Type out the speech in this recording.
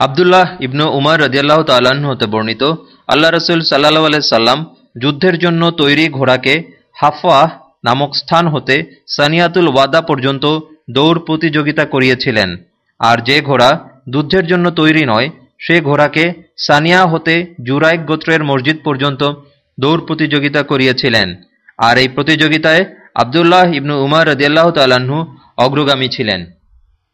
আবদুল্লাহ ইবনু উমার রদিয়াল্লাহ তাল্লাহ্ন হতে বর্ণিত, আল্লাহ রসুল সাল্লাহ আলাইসাল্লাম যুদ্ধের জন্য তৈরি ঘোড়াকে হাফওয়াহ নামক স্থান হতে সানিয়াতুল ওয়াদা পর্যন্ত দৌড় প্রতিযোগিতা করিয়েছিলেন। আর যে ঘোড়া যুদ্ধের জন্য তৈরি নয়, সে ঘোড়াকে সানিয়া হতে জুরাইক গোত্রের মসজিদ পর্যন্ত দৌড় প্রতিযোগিতা করিয়েছিলেন। আর এই প্রতিযোগিতায় আবদুল্লাহ ইবনু উমার রদিয়াল্লাহ তাল্লাহ্ন অগ্রগামী ছিলেন।